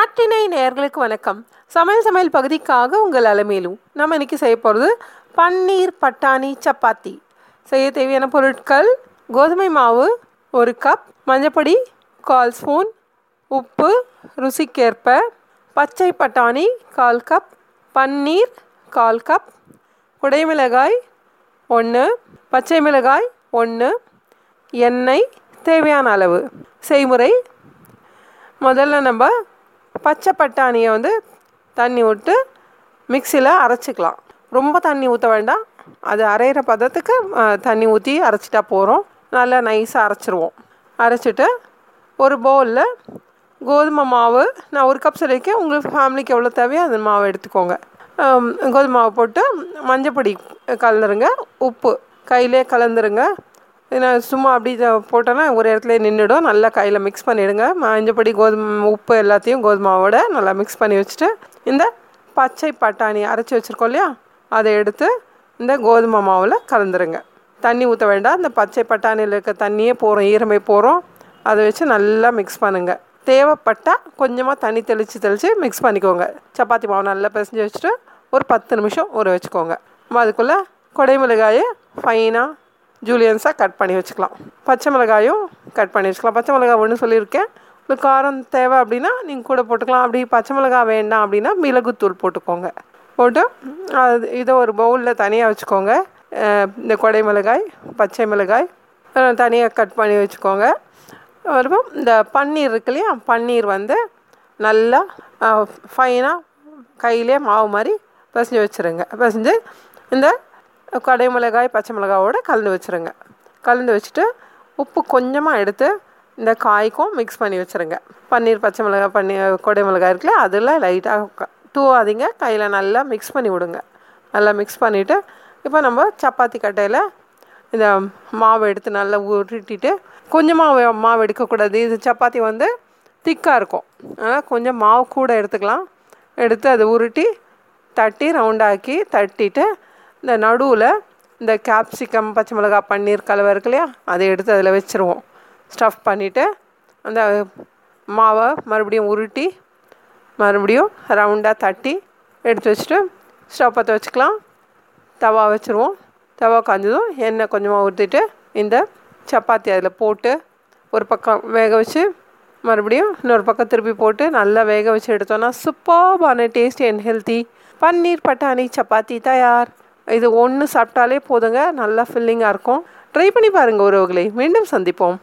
நாட்டினை நேர்களுக்கு வணக்கம். சமையல் சமையல் பகுதிக்காக உங்கள் அலமேலும் நம்ம இன்னைக்கு செய்ய போகிறது பன்னீர் பட்டாணி சப்பாத்தி. செய்ய தேவையான பொருட்கள் கோதுமை மாவு ஒரு கப் மஞ்சப்பொடி கால் ஸ்பூன் உப்பு ருசிக்கேற்ப பச்சை பட்டாணி கால் கப் பன்னீர் கால் கப் குடைமிளகாய் ஒன்று பச்சை மிளகாய் ஒன்று எண்ணெய் தேவையான அளவு. செய்முறை முதல்ல நம்ம பச்சை பட்டாணியை வந்து தண்ணி விட்டு மிக்சியில் அரைச்சிக்கலாம். ரொம்ப தண்ணி ஊற்ற வேண்டாம். அது அரைகிற பதத்துக்கு தண்ணி ஊற்றி அரைச்சிட்டா போகிறோம் நல்லா நைஸாக அரைச்சிருவோம். அரைச்சிட்டு ஒரு பவுலில் கோதுமை மாவு நான் ஒரு கப் சொல்லியிருக்கேன். உங்களுக்கு ஃபேமிலிக்கு எவ்வளோ தேவையோ அந்த மாவு எடுத்துக்கோங்க. கோதுமை மாவு போட்டு மஞ்சப்பொடி கலந்துருங்க. உப்பு கையிலே கலந்துருங்க. நான் சும்மா அப்படி இதை போட்டோன்னா ஒரு இடத்துல நின்றுடும். நல்லா கையில் மிக்ஸ் பண்ணிவிடுங்க மஞ்சப்படி கோதுமை உப்பு எல்லாத்தையும் கோதுமாவோட நல்லா மிக்ஸ் பண்ணி வச்சுட்டு இந்த பச்சை பட்டாணி அரைச்சி வச்சுருக்கோம் இல்லையா? அதை எடுத்து இந்த கோதுமை மாவில் கலந்துருங்க. தண்ணி ஊற்ற வேண்டாம். இந்த பச்சை பட்டாணியில் இருக்க தண்ணியே போகிறோம் ஈரமே போகிறோம் அதை வச்சு நல்லா மிக்ஸ் பண்ணுங்கள் தேவைப்பட்டால் கொஞ்சமாக தண்ணி தெளித்து தெளித்து மிக்ஸ் பண்ணிக்கோங்க. சப்பாத்தி மாவு நல்லா பிசைஞ்சு வச்சுட்டு ஒரு பத்து நிமிஷம் ஊற வச்சுக்கோங்க. அதுக்குள்ளே கொடை மிளகாயை ஃபைனாக ஜூலியன்ஸாக கட் பண்ணி வச்சுக்கலாம். பச்சை மிளகாயும் கட் பண்ணி வச்சுக்கலாம். பச்சை மிளகாய் ஒன்று சொல்லியிருக்கேன். உங்களுக்கு காரம் தேவை அப்படின்னா நீங்கள் கூட போட்டுக்கலாம். அப்படி பச்சை மிளகாய் வேண்டாம் அப்படின்னா மிளகுத்தூள் போட்டுக்கோங்க. போட்டு அது இதை ஒரு பவுலில் தனியாக வச்சுக்கோங்க. இந்த கொடை மிளகாய் பச்சை மிளகாய் தனியாக கட் பண்ணி வச்சுக்கோங்க. அப்புறம் இந்த பன்னீர் இருக்கு இல்லையா? பன்னீர் வந்து நல்லா ஃபைனாக கையிலே மாவு மாதிரி பிசைஞ்சு வச்சுருங்க. பிசைஞ்சு இந்த கடை மிளகாய் பச்சை மிளகாவோட கலந்து வச்சுருங்க. கலந்து வச்சுட்டு உப்பு கொஞ்சமாக எடுத்து இந்த காய்க்கும் மிக்ஸ் பண்ணி வச்சுருங்க. பன்னீர் பச்சை மிளகாய் பன்னீர் கொடை மிளகாய் இருக்குல்ல அதில் லைட்டாக தூவாதீங்க. கையில் நல்லா மிக்ஸ் பண்ணி விடுங்க. நல்லா மிக்ஸ் பண்ணிவிட்டு இப்போ நம்ம சப்பாத்தி கட்டையில் இந்த மாவு எடுத்து நல்லா உருட்டிட்டு கொஞ்சமாக மாவு எடுக்கக்கூடாது இது சப்பாத்தி வந்து திக்காக இருக்கும். அதனால் கொஞ்சம் மாவு கூட எடுத்துக்கலாம். எடுத்து அதை உருட்டி தட்டி ரவுண்டாக்கி தட்டிட்டு இந்த நடுவில் இந்த கேப்சிகம் பச்சை மிளகாய் பன்னீர் கலவை இருக்கு இல்லையா? அதை எடுத்து அதில் வச்சுருவோம். ஸ்டஃப் பண்ணிவிட்டு அந்த மாவை மறுபடியும் உருட்டி மறுபடியும் ரவுண்டாக தட்டி எடுத்து வச்சுட்டு ஸ்டவ் பற்ற வச்சுக்கலாம். தவா வச்சுருவோம். தவா காஞ்சதும் எண்ணெய் கொஞ்சமாக ஊற்றிட்டு இந்த சப்பாத்தி அதில் போட்டு ஒரு பக்கம் வேக வச்சு மறுபடியும் இன்னொரு பக்கம் திருப்பி போட்டு நல்லா வேக வச்சு எடுத்தோன்னா சூப்பர்பான டேஸ்டி அண்ட் ஹெல்த்தி பன்னீர் பட்டாணி சப்பாத்தி தயார். இது ஒன்று சாப்பிட்டாலே போதுங்க நல்லா ஃபில்லிங்காக இருக்கும். ட்ரை பண்ணி பாருங்கள் உறவுகளை. மீண்டும் சந்திப்போம்.